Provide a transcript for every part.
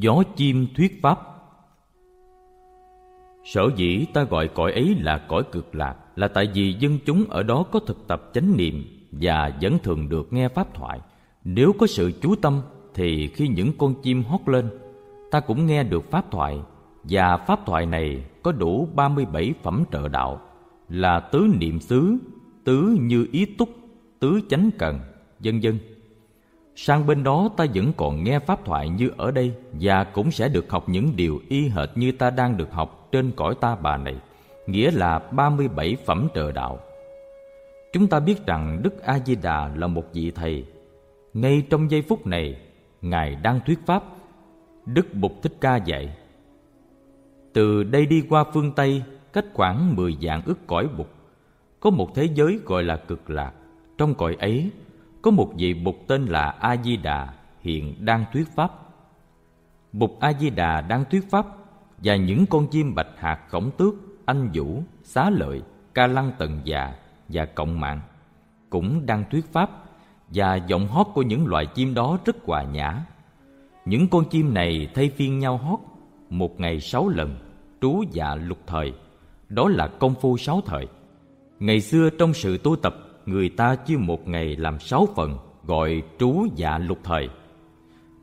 Gió chim thuyết pháp. Sở dĩ ta gọi cõi ấy là cõi cực lạc Là tại vì dân chúng ở đó có thực tập chánh niệm Và vẫn thường được nghe pháp thoại. Nếu có sự chú tâm Thì khi những con chim hót lên Ta cũng nghe được pháp thoại. Và pháp thoại này có đủ 37 phẩm trợ đạo Là tứ niệm xứ, tứ như ý túc, tứ chánh cần, vân vân. Sang bên đó ta vẫn còn nghe pháp thoại như ở đây Và cũng sẽ được học những điều y hệt như ta đang được học trên cõi ta bà này, Nghĩa là 37 phẩm trợ đạo. Chúng ta biết rằng Đức A-di-đà là một vị thầy. Ngay trong giây phút này, Ngài đang thuyết pháp. Đức Bụt Thích Ca dạy, Từ đây đi qua phương Tây, Cách khoảng 10 dạng ức cõi Bụt. Có một thế giới gọi là cực lạc. Trong cõi ấy có một vị Bụt tên là A Di Đà hiện đang thuyết pháp. Bụt A Di Đà đang thuyết pháp và những con chim bạch hạt khổng tước, anh vũ, xá lợi, ca lăng tần già và cộng mạng cũng đang thuyết pháp và giọng hót của những loài chim đó rất hòa nhã. Những con chim này thay phiên nhau hót một ngày sáu lần, trú dạ lục thời. Đó là công phu sáu thời. Ngày xưa trong sự tu tập người ta chia một ngày làm sáu phần, gọi trú dạ lục thời.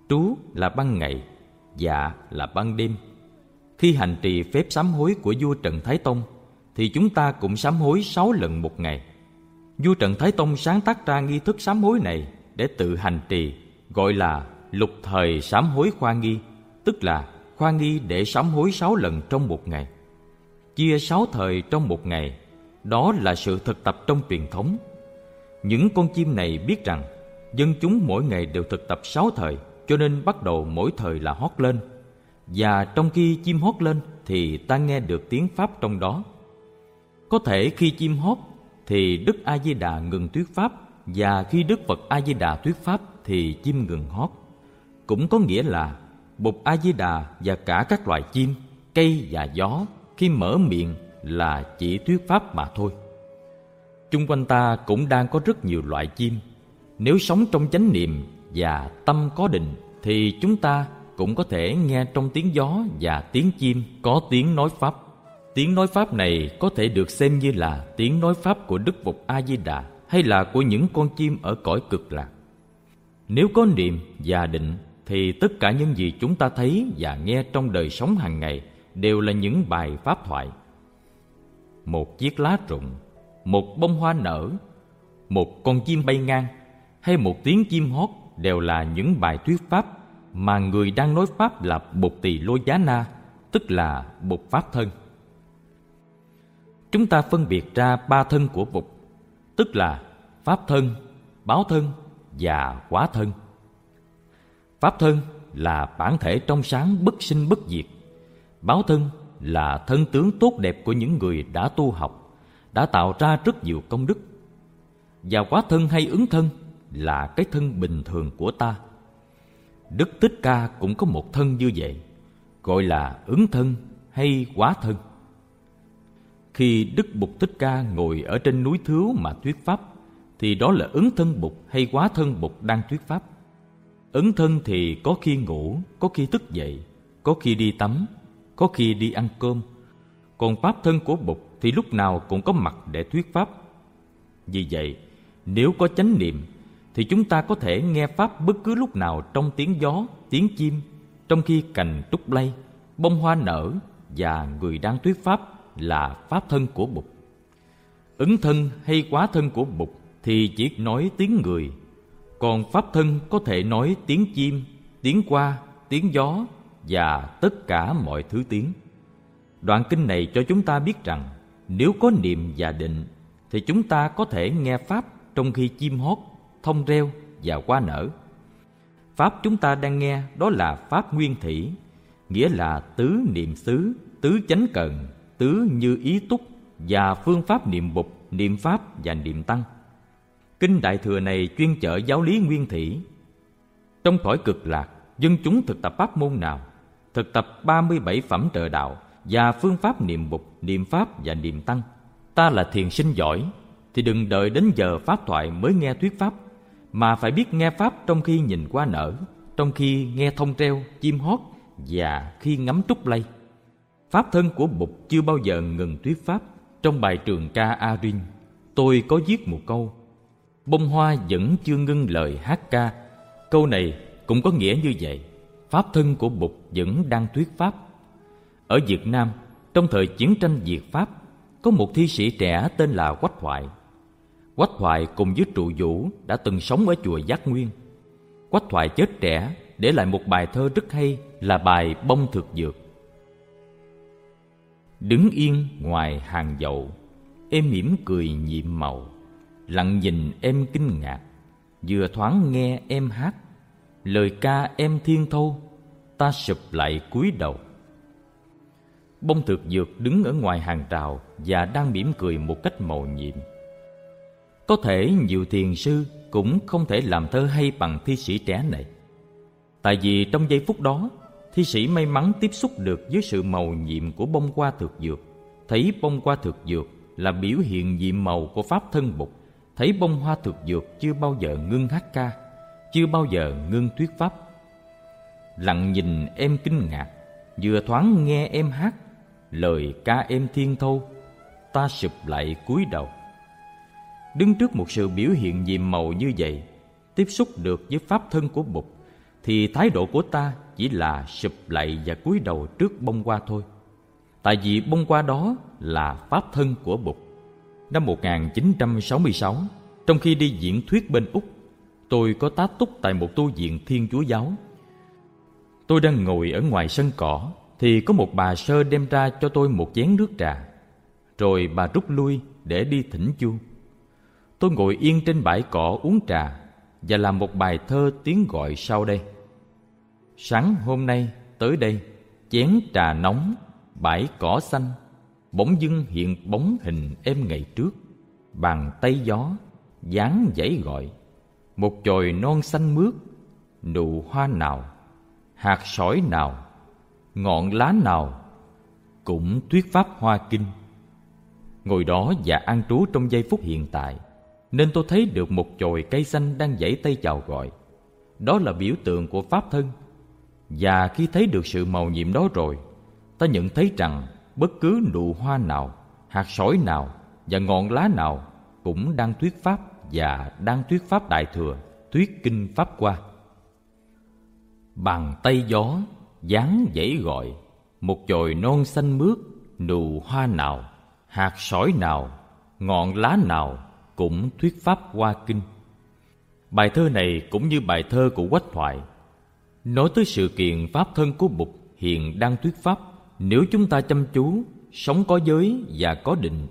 Trú là ban ngày dạ là ban đêm. Khi hành trì phép sám hối của vua trần thái tông, thì chúng ta cũng sám hối sáu lần một ngày. Vua trần thái tông sáng tác ra nghi thức sám hối này để tự hành trì, gọi là lục thời sám hối khoa nghi, tức là khoa nghi để sám hối sáu lần trong một ngày. Chia sáu thời trong một ngày, đó là sự thực tập trong truyền thống những con chim này biết rằng dân chúng mỗi ngày đều thực tập sáu thời, cho nên bắt đầu mỗi thời là hót lên. Và trong khi chim hót lên thì ta nghe được tiếng pháp trong đó. Có thể khi chim hót thì đức a di đà ngừng thuyết pháp, và khi đức phật a di đà thuyết pháp thì chim ngừng hót. Cũng có nghĩa là bụt a di đà và cả các loài chim, cây và gió khi mở miệng là chỉ thuyết pháp mà thôi chung quanh ta cũng đang có rất nhiều loại chim. Nếu sống trong chánh niệm và tâm có định, thì chúng ta cũng có thể nghe trong tiếng gió và tiếng chim có tiếng nói pháp. Tiếng nói pháp này có thể được xem như là tiếng nói pháp của đức phật a di đà hay là của những con chim ở cõi cực lạc. Nếu có niệm và định, thì tất cả những gì chúng ta thấy và nghe trong đời sống hàng ngày đều là những bài pháp thoại. Một chiếc lá rụng một bông hoa nở một con chim bay ngang hay một tiếng chim hót đều là những bài thuyết pháp mà người đang nói pháp là bột tỳ lô giá na tức là bột pháp thân. Chúng ta phân biệt ra ba thân của bột, tức là pháp thân báo thân và quả thân. Pháp thân là bản thể trong sáng bất sinh bất diệt báo thân là thân tướng tốt đẹp của những người đã tu học đã tạo ra rất nhiều công đức. Và quá thân hay ứng thân là cái thân bình thường của ta. Đức tích ca cũng có một thân như vậy, gọi là ứng thân hay quá thân. Khi đức bục Tích ca ngồi ở trên núi thứu mà thuyết pháp, thì đó là ứng thân bục hay quá thân bục đang thuyết pháp. Ứng thân thì có khi ngủ, có khi thức dậy, có khi đi tắm, có khi đi ăn cơm. Còn pháp thân của bục thì lúc nào cũng có mặt để thuyết pháp. Vì vậy, nếu có chánh niệm thì chúng ta có thể nghe pháp bất cứ lúc nào trong tiếng gió, tiếng chim, trong khi cành trúc lay, bông hoa nở và người đang thuyết pháp là pháp thân của Bụt. Ứng thân hay quá thân của Bụt thì chỉ nói tiếng người, còn pháp thân có thể nói tiếng chim, tiếng qua, tiếng gió và tất cả mọi thứ tiếng. Đoạn kinh này cho chúng ta biết rằng nếu có niệm và định thì chúng ta có thể nghe pháp trong khi chim hót, thông reo và hoa nở. Pháp chúng ta đang nghe đó là pháp nguyên thủy, nghĩa là tứ niệm xứ, tứ chánh cần, tứ như ý túc và phương pháp niệm bục, niệm pháp và niệm tăng. Kinh Đại Thừa này chuyên chở giáo lý nguyên thủy. Trong cõi cực lạc, dân chúng thực tập pháp môn nào? Thực tập 37 phẩm trợ đạo và phương pháp niệm bục, niệm pháp và niệm tăng. Ta là thiền sinh giỏi thì đừng đợi đến giờ pháp thoại mới nghe thuyết pháp, mà phải biết nghe pháp trong khi nhìn qua nở, trong khi nghe thông treo, chim hót và khi ngắm trúc lây. Pháp thân của Bụt chưa bao giờ ngừng thuyết pháp. Trong bài trường ca A-rin, tôi có viết một câu Bông hoa vẫn chưa ngưng lời hát ca. Câu này cũng có nghĩa như vậy. Pháp thân của Bụt vẫn đang thuyết pháp. Ở Việt Nam, trong thời chiến tranh Việt Pháp, có một thi sĩ trẻ tên là Quách Thoại. Quách Thoại cùng với trụ vũ đã từng sống ở chùa Giác Nguyên. Quách Thoại chết trẻ để lại một bài thơ rất hay là bài Bông Thực Dược. Đứng yên ngoài hàng dậu, em mỉm cười nhiệm màu, lặng nhìn em kinh ngạc, vừa thoáng nghe em hát, lời ca em thiên thâu, ta sụp lại cúi đầu. Bông thực dược đứng ở ngoài hàng rào và đang mỉm cười một cách màu nhiệm. Có thể nhiều thiền sư cũng không thể làm thơ hay bằng thi sĩ trẻ này. Tại vì trong giây phút đó, thi sĩ may mắn tiếp xúc được với sự màu nhiệm của bông hoa thực dược. Thấy bông hoa thực dược là biểu hiện nhiệm màu của pháp thân bục. Thấy bông hoa thực dược chưa bao giờ ngưng hát ca, chưa bao giờ ngưng thuyết pháp. Lặng nhìn em kinh ngạc, vừa thoáng nghe em hát, lời ca em thiên thâu, ta sụp lại cúi đầu. Đứng trước một sự biểu hiện nhiệm màu như vậy, tiếp xúc được với pháp thân của Bụt, thì thái độ của ta chỉ là sụp lại và cúi đầu trước bông hoa thôi. Tại vì bông hoa đó là pháp thân của Bụt. Năm 1966, trong khi đi diễn thuyết bên Úc, tôi có tá túc tại một tu viện Thiên Chúa Giáo. Tôi đang ngồi ở ngoài sân cỏ, thì có một bà sơ đem ra cho tôi một chén nước trà. Rồi bà rút lui để đi thỉnh chu. Tôi ngồi yên trên bãi cỏ uống trà và làm một bài thơ tiếng gọi sau đây. Sáng hôm nay tới đây, chén trà nóng, bãi cỏ xanh, bỗng dưng hiện bóng hình em ngày trước, bàn tay gió, dáng dãy gọi, một chồi non xanh mướt, nụ hoa nào, hạt sỏi nào, ngọn lá nào, cũng thuyết pháp hoa kinh. Ngồi đó và an trú trong giây phút hiện tại, nên tôi thấy được một chồi cây xanh đang giãy tay chào gọi. Đó là biểu tượng của pháp thân và khi thấy được sự màu nhiệm đó rồi, ta nhận thấy rằng bất cứ nụ hoa nào, hạt sỏi nào và ngọn lá nào cũng đang thuyết pháp và đang thuyết pháp đại thừa, thuyết kinh pháp qua. Bàn tay gió, dáng dãy gọi, một chồi non xanh mướt, nụ hoa nào, hạt sỏi nào, ngọn lá nào cũng thuyết pháp qua kinh. Bài thơ này cũng như bài thơ của Quách Thoại Nói tới sự kiện Pháp thân của Bụt hiện đang thuyết Pháp Nếu chúng ta chăm chú, sống có giới và có định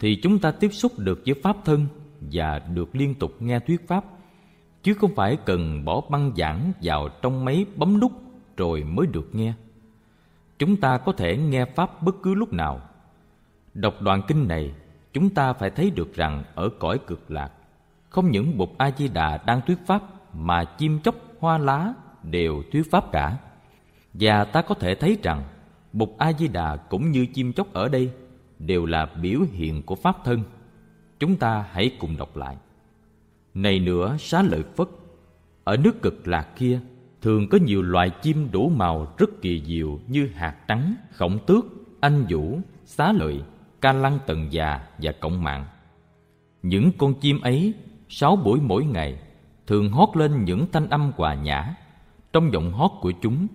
Thì chúng ta tiếp xúc được với Pháp thân và được liên tục nghe thuyết Pháp Chứ không phải cần bỏ băng giảng vào trong máy bấm nút rồi mới được nghe Chúng ta có thể nghe Pháp bất cứ lúc nào Đọc đoạn kinh này Chúng ta phải thấy được rằng ở cõi cực lạc Không những Bụt A-di-đà đang thuyết Pháp Mà chim chóc hoa lá đều thuyết pháp cả và ta có thể thấy rằng Bụt A Di Đà cũng như chim chóc ở đây đều là biểu hiện của pháp thân. Chúng ta hãy cùng đọc lại. Này nữa, xá lợi Phất, ở nước cực lạc kia thường có nhiều loại chim đủ màu rất kỳ diệu như hạt trắng, khổng tước, anh vũ, xá lợi, ca lăng tần già và cộng mạng. Những con chim ấy sáu buổi mỗi ngày thường hót lên những thanh âm hòa nhã trong giọng hót của chúng,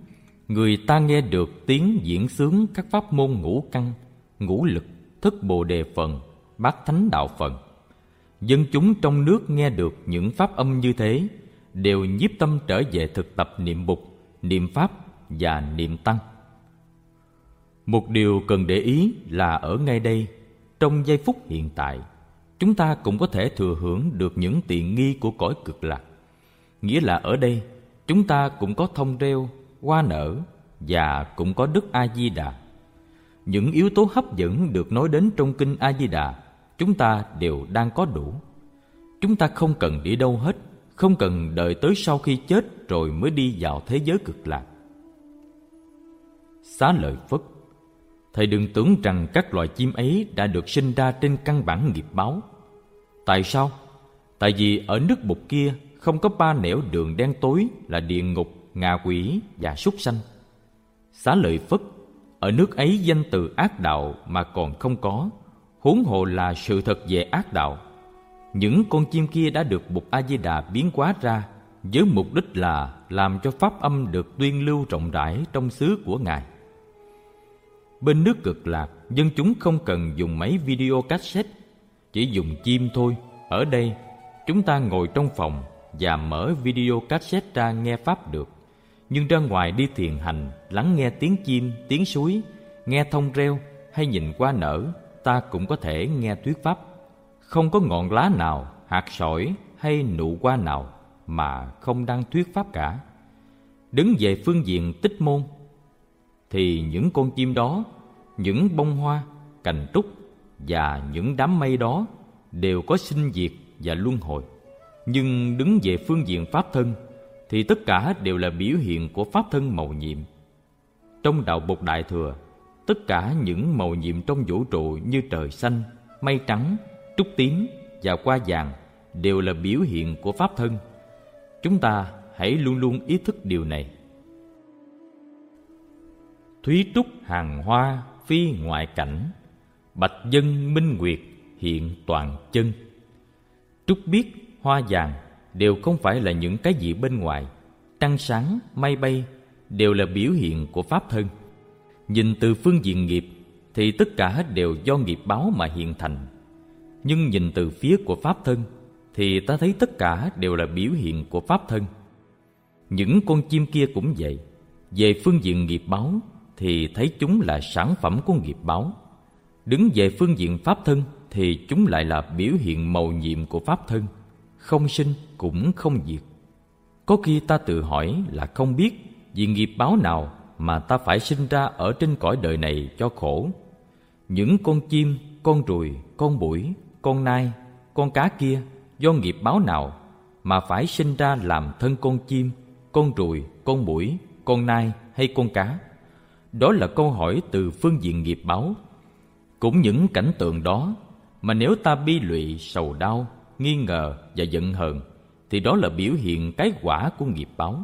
người ta nghe được tiếng diễn sướng các pháp môn ngũ căn, ngũ lực, thức bồ đề phần, bát thánh đạo phần. Dân chúng trong nước nghe được những pháp âm như thế, đều nhiếp tâm trở về thực tập niệm bục, niệm pháp và niệm tăng. Một điều cần để ý là ở ngay đây, trong giây phút hiện tại, chúng ta cũng có thể thừa hưởng được những tiện nghi của cõi cực lạc. Nghĩa là ở đây, chúng ta cũng có thông reo, hoa nở và cũng có Đức A Di Đà. Những yếu tố hấp dẫn được nói đến trong kinh A Di Đà, chúng ta đều đang có đủ. Chúng ta không cần đi đâu hết, không cần đợi tới sau khi chết rồi mới đi vào thế giới cực lạc. Xá lợi Phất Thầy đừng tưởng rằng các loài chim ấy đã được sinh ra trên căn bản nghiệp báo. Tại sao? Tại vì ở nước bụt kia không có ba nẻo đường đen tối là địa ngục, ngạ quỷ và súc sanh. Xá lợi Phất Ở nước ấy danh từ ác đạo mà còn không có Huống hồ là sự thật về ác đạo những con chim kia đã được Bụt A-di-đà biến hóa ra Với mục đích là làm cho pháp âm được tuyên lưu rộng rãi trong xứ của Ngài. Bên nước cực lạc, dân chúng không cần dùng máy video cassette Chỉ dùng chim thôi. Ở đây, chúng ta ngồi trong phòng và mở video cassette ra nghe Pháp được. Nhưng ra ngoài đi thiền hành lắng nghe tiếng chim tiếng suối nghe thông reo hay nhìn qua nở ta cũng có thể nghe thuyết pháp không có ngọn lá nào hạt sỏi hay nụ hoa nào mà không đang thuyết pháp cả đứng về phương diện tích môn thì những con chim đó những bông hoa cành trúc và những đám mây đó đều có sinh diệt và luân hồi nhưng đứng về phương diện pháp thân thì tất cả đều là biểu hiện của pháp thân màu nhiệm. Trong đạo Bục Đại Thừa, tất cả những màu nhiệm trong vũ trụ như trời xanh, mây trắng, trúc tím và hoa vàng đều là biểu hiện của pháp thân. Chúng ta hãy luôn luôn ý thức điều này. Thúy trúc hàng hoa phi ngoại cảnh, bạch dân minh nguyệt hiện toàn chân. Trúc biết hoa vàng đều không phải là những cái gì bên ngoài trăng sáng mây bay đều là biểu hiện của pháp thân nhìn từ phương diện nghiệp thì tất cả đều do nghiệp báo mà hiện thành nhưng nhìn từ phía của pháp thân, thì ta thấy tất cả đều là biểu hiện của pháp thân. Những con chim kia cũng vậy. Về phương diện nghiệp báo, thì thấy chúng là sản phẩm của nghiệp báo. Đứng về phương diện pháp thân, thì chúng lại là biểu hiện màu nhiệm của pháp thân. Không sinh cũng không diệt. Có khi ta tự hỏi là không biết vì nghiệp báo nào mà ta phải sinh ra ở trên cõi đời này cho khổ. Những con chim, con ruồi, con bụi con nai con cá kia do nghiệp báo nào mà phải sinh ra làm thân con chim con ruồi con mũi, con nai hay con cá? Đó là câu hỏi từ phương diện nghiệp báo. Cũng những cảnh tượng đó mà nếu ta bi lụy sầu đau nghi ngờ và giận hờn thì đó là biểu hiện cái quả của nghiệp báo.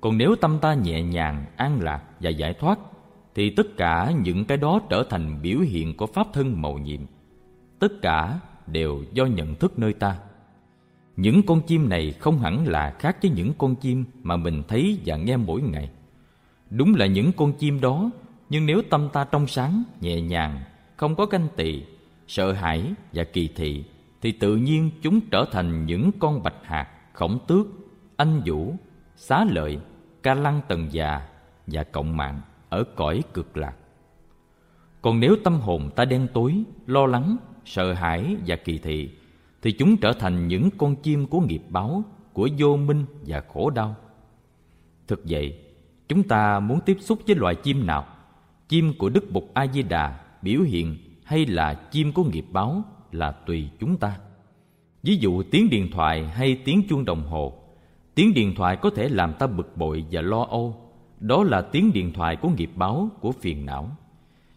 Còn nếu tâm ta nhẹ nhàng an lạc và giải thoát thì tất cả những cái đó trở thành biểu hiện của pháp thân màu nhiệm tất cả đều do nhận thức nơi ta. Những con chim này không hẳn là khác với những con chim mà mình thấy và nghe mỗi ngày. Đúng là những con chim đó, nhưng nếu tâm ta trong sáng, nhẹ nhàng, không có ganh tị, sợ hãi và kỳ thị, thì tự nhiên chúng trở thành những con bạch hạt, khổng tước, anh vũ, xá lợi, ca lăng tần già và cộng mạng ở cõi cực lạc. Còn nếu tâm hồn ta đen tối, lo lắng sợ hãi và kỳ thị, thì chúng trở thành những con chim của nghiệp báo, của vô minh và khổ đau. Thực vậy, chúng ta muốn tiếp xúc với loài chim nào? Chim của đức bục a di đà biểu hiện hay là chim của nghiệp báo là tùy chúng ta. Ví dụ tiếng điện thoại hay tiếng chuông đồng hồ. Tiếng điện thoại có thể làm ta bực bội và lo âu. Đó là tiếng điện thoại của nghiệp báo của phiền não.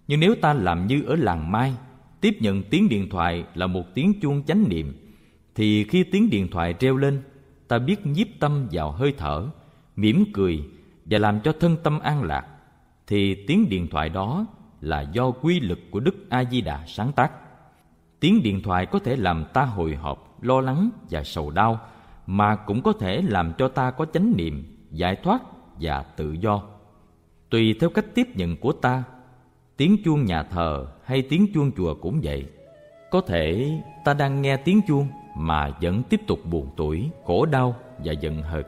Nhưng nếu ta làm như ở làng mai tiếp nhận tiếng điện thoại là một tiếng chuông chánh niệm, thì khi tiếng điện thoại reo lên, ta biết nhiếp tâm vào hơi thở, mỉm cười và làm cho thân tâm an lạc, thì tiếng điện thoại đó là do quy lực của đức a di đà sáng tác. Tiếng điện thoại có thể làm ta hồi hộp, lo lắng và sầu đau, mà cũng có thể làm cho ta có chánh niệm, giải thoát và tự do. Tùy theo cách tiếp nhận của ta tiếng chuông nhà thờ hay tiếng chuông chùa cũng vậy. Có thể ta đang nghe tiếng chuông mà vẫn tiếp tục buồn tuổi khổ đau và giận hờn.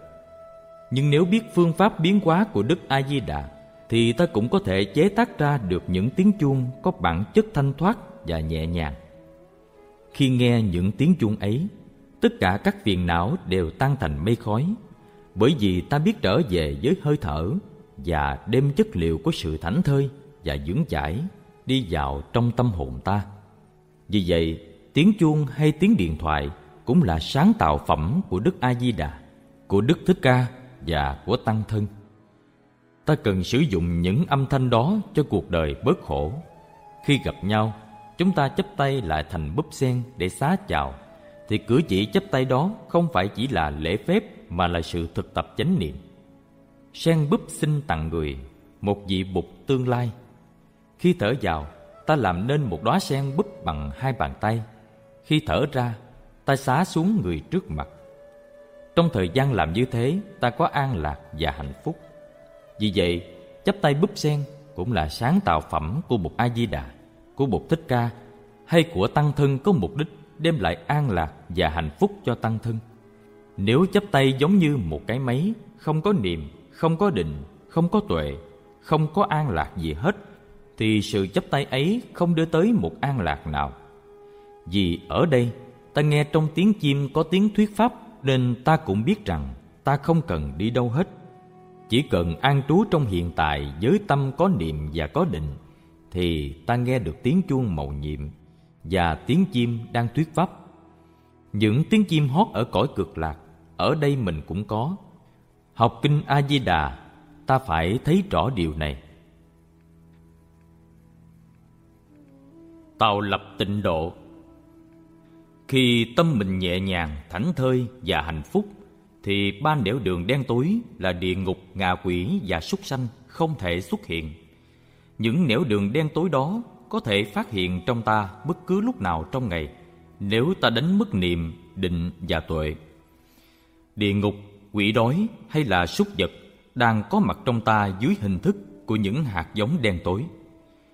Nhưng nếu biết phương pháp biến hóa của đức a di đà thì ta cũng có thể chế tác ra được những tiếng chuông có bản chất thanh thoát và nhẹ nhàng. Khi nghe những tiếng chuông ấy, tất cả các phiền não đều tan thành mây khói, bởi vì ta biết trở về với hơi thở và đem chất liệu của sự thảnh thơi và vững chãi đi vào trong tâm hồn ta. Vì vậy, tiếng chuông hay tiếng điện thoại cũng là sáng tạo phẩm của đức a di đà của đức thích ca và của tăng thân. Ta cần sử dụng những âm thanh đó cho cuộc đời bớt khổ. Khi gặp nhau, chúng ta chấp tay lại thành búp sen để xá chào, thì cử chỉ chấp tay đó không phải chỉ là lễ phép mà là sự thực tập chánh niệm. Sen búp xin tặng người, một vị bụt tương lai khi thở vào, ta làm nên một đóa sen búp bằng hai bàn tay. Khi thở ra, ta xá xuống người trước mặt. Trong thời gian làm như thế, ta có an lạc và hạnh phúc. Vì vậy, chắp tay búp sen cũng là sáng tạo phẩm của một a di đà của một thích ca, hay của tăng thân có mục đích đem lại an lạc và hạnh phúc cho tăng thân. Nếu chắp tay giống như một cái máy, không có niềm, không có định, không có tuệ, không có an lạc gì hết thì sự chấp tay ấy không đưa tới một an lạc nào. Vì ở đây, ta nghe trong tiếng chim có tiếng thuyết pháp, nên ta cũng biết rằng ta không cần đi đâu hết. Chỉ cần an trú trong hiện tại với tâm có niệm và có định, thì ta nghe được tiếng chuông màu nhiệm và tiếng chim đang thuyết pháp. Những tiếng chim hót ở cõi cực lạc, ở đây mình cũng có. Học kinh a di đà, ta phải thấy rõ điều này. Tạo lập tịnh độ. Khi tâm mình nhẹ nhàng, thảnh thơi và hạnh phúc, thì ba nẻo đường đen tối là địa ngục, ngạ quỷ và súc sanh không thể xuất hiện. Những nẻo đường đen tối đó có thể phát hiện trong ta bất cứ lúc nào trong ngày, nếu ta đánh mất niệm, định và tuệ. Địa ngục, quỷ đói hay là súc vật đang có mặt trong ta dưới hình thức của những hạt giống đen tối.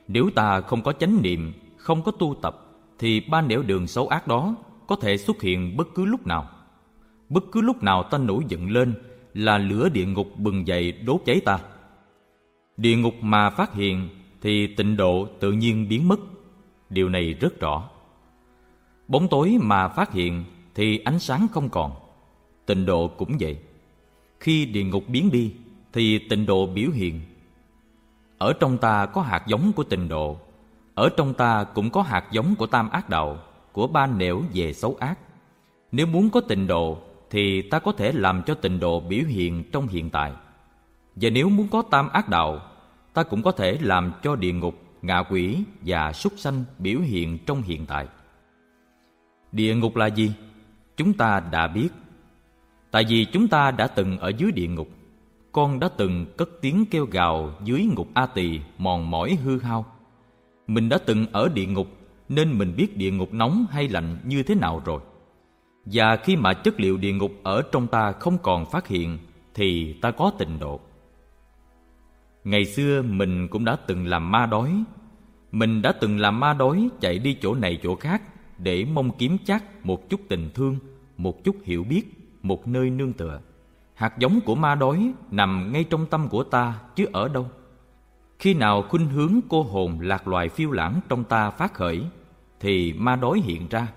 Nếu ta không có chánh niệm không có tu tập, thì ba nẻo đường xấu ác đó có thể xuất hiện bất cứ lúc nào. Bất cứ lúc nào ta nổi giận lên là lửa địa ngục bừng dậy đốt cháy ta. Địa ngục mà phát hiện thì tịnh độ tự nhiên biến mất. Điều này rất rõ. Bóng tối mà phát hiện thì ánh sáng không còn. Tịnh độ cũng vậy. Khi địa ngục biến đi thì tịnh độ biểu hiện. Ở trong ta có hạt giống của tịnh độ ở trong ta cũng có hạt giống của tam ác đạo, của ba nẻo về xấu ác. Nếu muốn có tịnh độ, thì ta có thể làm cho tịnh độ biểu hiện trong hiện tại. Và nếu muốn có tam ác đạo, ta cũng có thể làm cho địa ngục, ngạ quỷ và súc sanh biểu hiện trong hiện tại. Địa ngục là gì? Chúng ta đã biết. Tại vì chúng ta đã từng ở dưới địa ngục, con đã từng cất tiếng kêu gào dưới ngục a tỳ mòn mỏi hư hao mình đã từng ở địa ngục, nên mình biết địa ngục nóng hay lạnh như thế nào rồi. Và khi mà chất liệu địa ngục ở trong ta không còn phát hiện, thì ta có tình độ. Ngày xưa mình cũng đã từng làm ma đói. Mình đã từng làm ma đói chạy đi chỗ này chỗ khác để mong kiếm chắc một chút tình thương, một chút hiểu biết, một nơi nương tựa. Hạt giống của ma đói nằm ngay trong tâm của ta chứ ở đâu? Khi nào khuynh hướng cô hồn lạc loài phiêu lãng trong ta phát khởi, thì ma đói hiện ra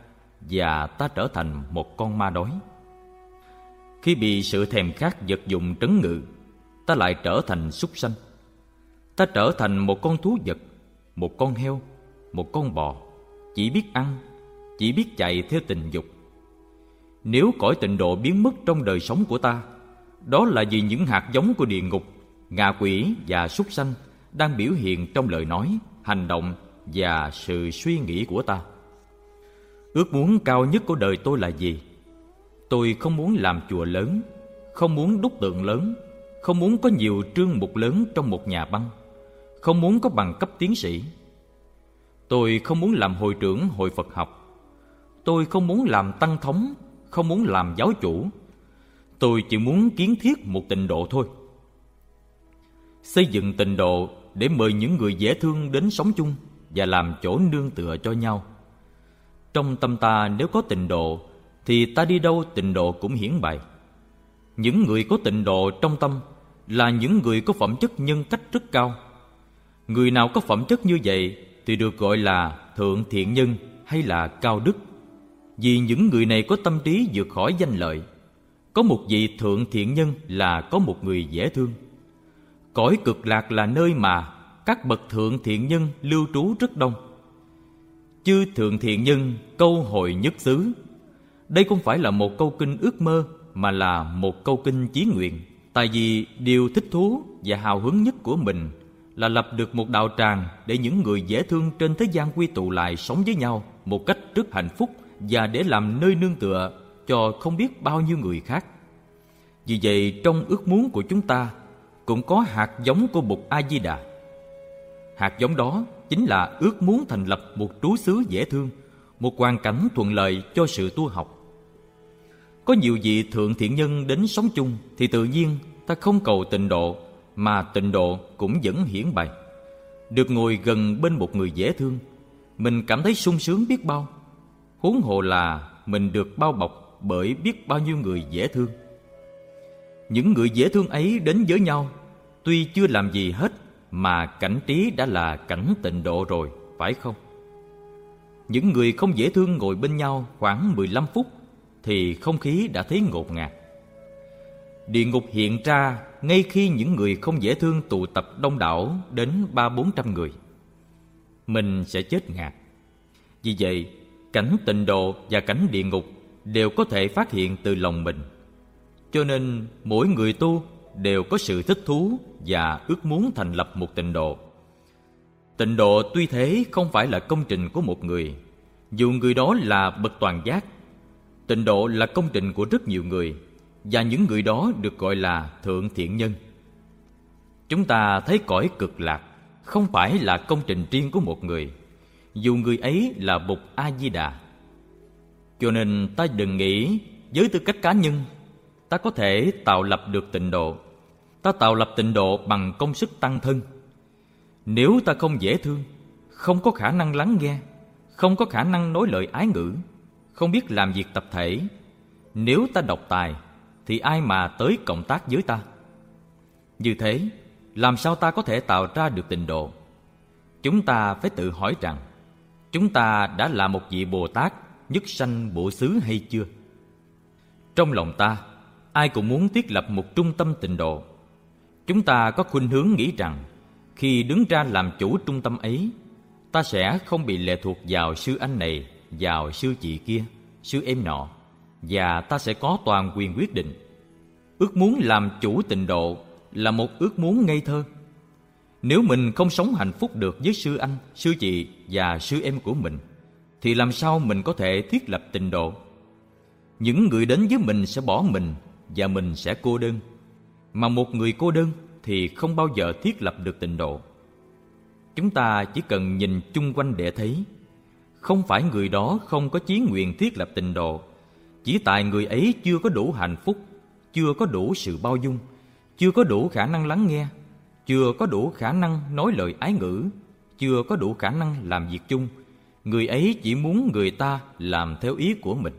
và ta trở thành một con ma đói. Khi bị sự thèm khát vật dụng trấn ngự, ta lại trở thành súc sanh. Ta trở thành một con thú vật, một con heo, một con bò, chỉ biết ăn, chỉ biết chạy theo tình dục. Nếu cõi tịnh độ biến mất trong đời sống của ta, đó là vì những hạt giống của địa ngục, ngạ quỷ và súc sanh đang biểu hiện trong lời nói, hành động và sự suy nghĩ của ta. Ước muốn cao nhất của đời tôi là gì? Tôi không muốn làm chùa lớn, không muốn đúc tượng lớn, không muốn có nhiều trương mục lớn trong một nhà băng, không muốn có bằng cấp tiến sĩ. Tôi không muốn làm hội trưởng hội phật học. Tôi không muốn làm tăng thống, không muốn làm giáo chủ. Tôi chỉ muốn kiến thiết một tịnh độ thôi. Xây dựng tịnh độ để mời những người dễ thương đến sống chung và làm chỗ nương tựa cho nhau. Trong tâm ta nếu có tịnh độ, thì ta đi đâu tịnh độ cũng hiển bày. Những người có tịnh độ trong tâm là những người có phẩm chất nhân cách rất cao. Người nào có phẩm chất như vậy thì được gọi là thượng thiện nhân hay là cao đức. Vì những người này có tâm trí vượt khỏi danh lợi, có một vị thượng thiện nhân là có một người dễ thương cõi cực lạc là nơi mà các bậc thượng thiện nhân lưu trú rất đông. Chư thượng thiện nhân câu hội nhất xứ. Đây không phải là một câu kinh ước mơ, mà là một câu kinh chí nguyện. Tại vì điều thích thú và hào hứng nhất của mình là lập được một đạo tràng để những người dễ thương trên thế gian quy tụ lại sống với nhau một cách rất hạnh phúc và để làm nơi nương tựa cho không biết bao nhiêu người khác. Vì vậy, trong ước muốn của chúng ta cũng có hạt giống của Bụt A Di Đà. Hạt giống đó chính là ước muốn thành lập một trú xứ dễ thương, một hoàn cảnh thuận lợi cho sự tu học. Có nhiều vị thượng thiện nhân đến sống chung thì tự nhiên ta không cầu tịnh độ mà tịnh độ cũng vẫn hiển bày. Được ngồi gần bên một người dễ thương, mình cảm thấy sung sướng biết bao. Huống hồ là mình được bao bọc bởi biết bao nhiêu người dễ thương. Những người dễ thương ấy đến với nhau, tuy chưa làm gì hết mà cảnh trí đã là cảnh tịnh độ rồi, phải không? Những người không dễ thương ngồi bên nhau khoảng 15 phút thì không khí đã thấy ngột ngạt. Địa ngục hiện ra ngay khi những người không dễ thương tụ tập đông đảo đến ba bốn trăm người. Mình sẽ chết ngạt. Vì vậy, cảnh tịnh độ và cảnh địa ngục đều có thể phát hiện từ lòng mình. Cho nên mỗi người tu đều có sự thích thú và ước muốn thành lập một tịnh độ. Tịnh độ tuy thế không phải là công trình của một người, dù người đó là bậc toàn giác. Tịnh độ là công trình của rất nhiều người, và những người đó được gọi là thượng thiện nhân. Chúng ta thấy cõi cực lạc không phải là công trình riêng của một người, dù người ấy là bục A Di Đà. Cho nên ta đừng nghĩ với tư cách cá nhân ta có thể tạo lập được tịnh độ. Ta tạo lập tịnh độ bằng công sức tăng thân. Nếu ta không dễ thương, không có khả năng lắng nghe, không có khả năng nói lời ái ngữ, không biết làm việc tập thể, nếu ta độc tài thì ai mà tới cộng tác với ta? Như thế, làm sao ta có thể tạo ra được tịnh độ? Chúng ta phải tự hỏi rằng, chúng ta đã là một vị Bồ Tát nhất sanh bộ xứ hay chưa? Trong lòng ta, ai cũng muốn thiết lập một trung tâm tịnh độ. Chúng ta có khuynh hướng nghĩ rằng, khi đứng ra làm chủ trung tâm ấy, ta sẽ không bị lệ thuộc vào sư anh này, vào sư chị kia, sư em nọ, và ta sẽ có toàn quyền quyết định. Ước muốn làm chủ tịnh độ là một ước muốn ngây thơ. Nếu mình không sống hạnh phúc được với sư anh, sư chị và sư em của mình, thì làm sao mình có thể thiết lập tịnh độ? Những người đến với mình sẽ bỏ mình và mình sẽ cô đơn. Mà một người cô đơn thì không bao giờ thiết lập được tịnh độ. Chúng ta chỉ cần nhìn chung quanh để thấy, không phải người đó không có chí nguyện thiết lập tịnh độ, chỉ tại người ấy chưa có đủ hạnh phúc, chưa có đủ sự bao dung, chưa có đủ khả năng lắng nghe, chưa có đủ khả năng nói lời ái ngữ, chưa có đủ khả năng làm việc chung, người ấy chỉ muốn người ta làm theo ý của mình.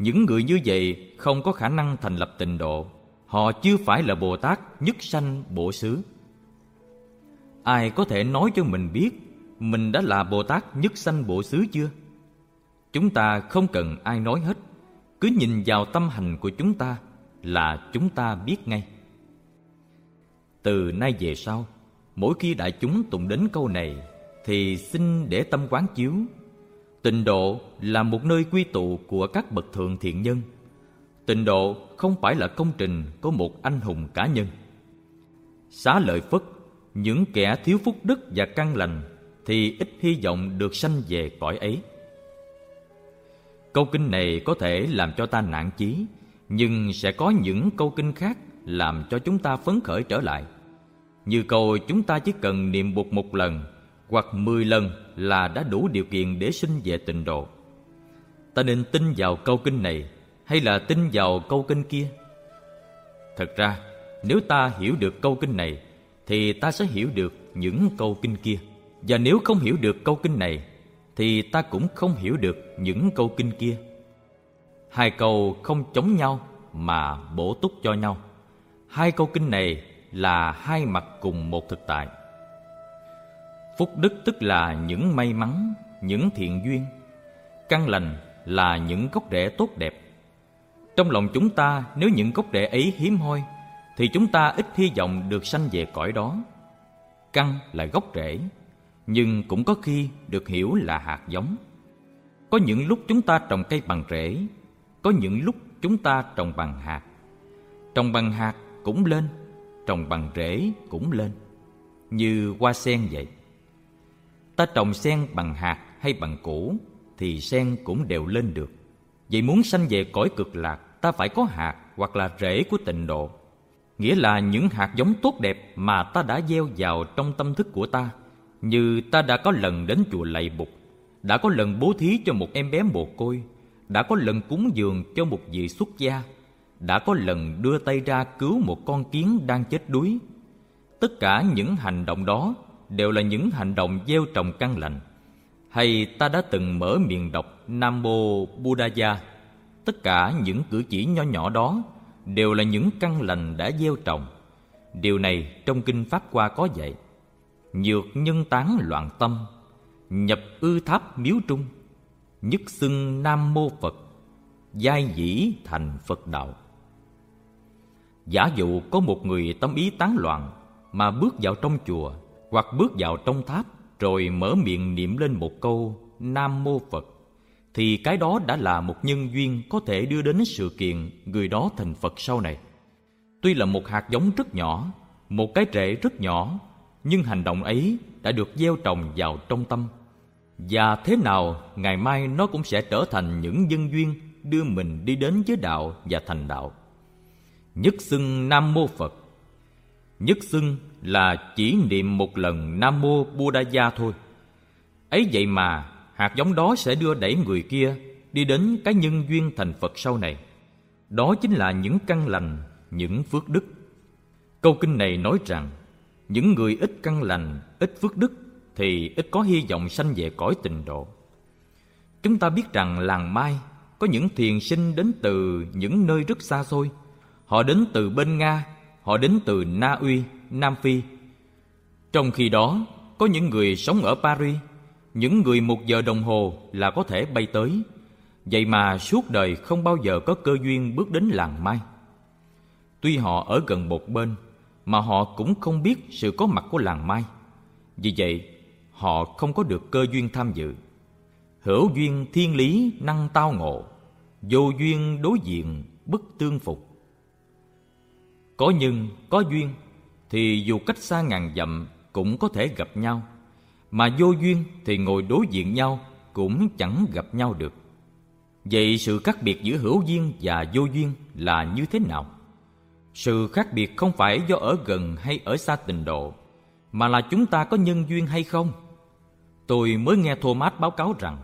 Những người như vậy không có khả năng thành lập tịnh độ, họ chưa phải là Bồ Tát nhất sanh bổ xứ. Ai có thể nói cho mình biết mình đã là Bồ Tát nhất sanh Bổ xứ chưa? Chúng ta không cần ai nói hết, cứ nhìn vào tâm hành của chúng ta là chúng ta biết ngay. Từ nay về sau, mỗi khi đại chúng tụng đến câu này thì xin để tâm quán chiếu. Tịnh độ là một nơi quy tụ của các bậc thượng thiện nhân. Tịnh độ không phải là công trình của một anh hùng cá nhân. Xá lợi Phất, những kẻ thiếu phúc đức và căn lành thì ít hy vọng được sanh về cõi ấy. Câu kinh này có thể làm cho ta nản chí, nhưng sẽ có những câu kinh khác làm cho chúng ta phấn khởi trở lại. Như câu chúng ta chỉ cần niệm Bụt một lần hoặc mười lần là đã đủ điều kiện để sinh về tịnh độ. Ta nên tin vào câu kinh này hay là tin vào câu kinh kia? Thật ra, nếu ta hiểu được câu kinh này thì ta sẽ hiểu được những câu kinh kia. Và nếu không hiểu được câu kinh này thì ta cũng không hiểu được những câu kinh kia. Hai câu không chống nhau mà bổ túc cho nhau. Hai câu kinh này là hai mặt cùng một thực tại. Phúc đức tức là những may mắn, những thiện duyên. Căn lành là những gốc rễ tốt đẹp. Trong lòng chúng ta nếu những gốc rễ ấy hiếm hoi thì chúng ta ít hy vọng được sanh về cõi đó. Căn là gốc rễ, nhưng cũng có khi được hiểu là hạt giống. Có những lúc chúng ta trồng cây bằng rễ, có những lúc chúng ta trồng bằng hạt. Trồng bằng hạt cũng lên, trồng bằng rễ cũng lên, như hoa sen vậy. Ta trồng sen bằng hạt hay bằng củ thì sen cũng đều lên được. Vậy muốn sanh về cõi cực lạc, ta phải có hạt hoặc là rễ của tịnh độ. nghĩa là những hạt giống tốt đẹp mà ta đã gieo vào trong tâm thức của ta như ta đã có lần đến chùa lạy bục đã có lần bố thí cho một em bé mồ côi đã có lần cúng dường cho một vị xuất gia đã có lần đưa tay ra cứu một con kiến đang chết đuối tất cả những hành động đó đều là những hành động gieo trồng căn lành. Hay ta đã từng mở miệng đọc nam mô buddhaya? Tất cả những cử chỉ nho nhỏ đó đều là những căn lành đã gieo trồng. Điều này trong kinh pháp qua có dạy, nhược nhân tán loạn tâm, nhập ư tháp miếu trung, nhất xưng nam mô phật, giai dĩ thành phật đạo. Giả dụ có một người tâm ý tán loạn mà bước vào trong chùa hoặc bước vào trong tháp rồi mở miệng niệm lên một câu nam mô phật, thì cái đó đã là một nhân duyên có thể đưa đến sự kiện người đó thành phật sau này. Tuy là một hạt giống rất nhỏ, một cái rễ rất nhỏ, nhưng hành động ấy đã được gieo trồng vào trong tâm. Và thế nào ngày mai nó cũng sẽ trở thành những nhân duyên đưa mình đi đến với đạo và thành đạo. Nhất xưng nam mô phật nhất xưng là chỉ niệm một lần nam mô buddhaya thôi. Ấy vậy mà hạt giống đó sẽ đưa đẩy người kia đi đến cái nhân duyên thành phật sau này. Đó chính là những căn lành, những phước đức. Câu kinh này nói rằng, những người ít căn lành, ít phước đức thì ít có hy vọng sanh về cõi tình độ. Chúng ta biết rằng làng mai có những thiền sinh đến từ những nơi rất xa xôi. Họ đến từ bên nga họ đến từ na uy, nam phi. Trong khi đó, có những người sống ở paris, những người một giờ đồng hồ là có thể bay tới. Vậy mà suốt đời không bao giờ có cơ duyên bước đến làng mai. Tuy họ ở gần một bên, mà họ cũng không biết sự có mặt của làng mai. Vì vậy, họ không có được cơ duyên tham dự. Hữu duyên thiên lý năng tao ngộ, vô duyên đối diện bất tương phục có nhân, có duyên, thì dù cách xa ngàn dặm cũng có thể gặp nhau. Mà vô duyên thì ngồi đối diện nhau cũng chẳng gặp nhau được. Vậy sự khác biệt giữa hữu duyên và vô duyên là như thế nào? Sự khác biệt không phải do ở gần hay ở xa tình độ, mà là chúng ta có nhân duyên hay không? Tôi mới nghe thomas báo cáo rằng,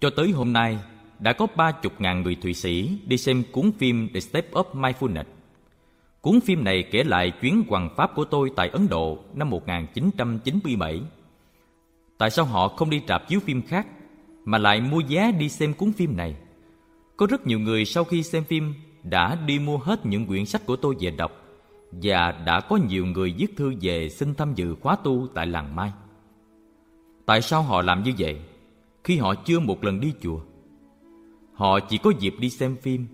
cho tới hôm nay, đã có ba chục ngàn người thụy sĩ đi xem cuốn phim the step of mindfulness Cuốn phim này kể lại chuyến hoàng pháp của tôi tại Ấn Độ năm 1997. Tại sao họ không đi rạp chiếu phim khác mà lại mua vé đi xem cuốn phim này? Có rất nhiều người sau khi xem phim đã đi mua hết những quyển sách của tôi về đọc và đã có nhiều người viết thư về xin tham dự khóa tu tại làng Mai. Tại sao họ làm như vậy khi họ chưa một lần đi chùa? Họ chỉ có dịp đi xem phim,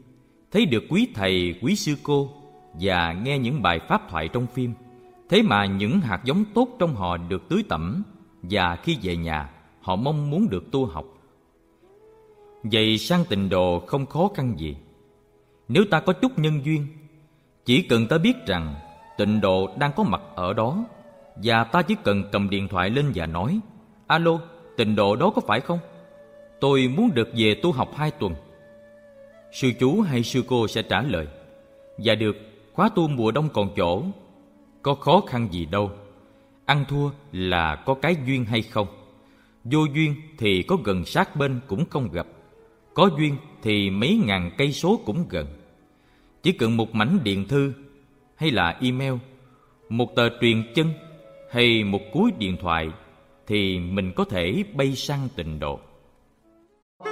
thấy được quý thầy, quý sư cô và nghe những bài pháp thoại trong phim. Thế mà những hạt giống tốt trong họ được tưới tẩm, và khi về nhà, họ mong muốn được tu học. Vậy sang tình đồ không khó khăn gì. Nếu ta có chút nhân duyên, chỉ cần ta biết rằng tịnh độ đang có mặt ở đó, và ta chỉ cần cầm điện thoại lên và nói, alo, tịnh độ đó có phải không? Tôi muốn được về tu học hai tuần. Sư chú hay sư cô sẽ trả lời và được khóa tu mùa đông còn chỗ, có khó khăn gì đâu. Ăn thua là có cái duyên hay không? Vô duyên thì có gần sát bên cũng không gặp, có duyên thì mấy ngàn cây số cũng gần. Chỉ cần một mảnh điện thư hay là email, một tờ truyền chân hay một cúi điện thoại thì mình có thể bay sang tịnh độ.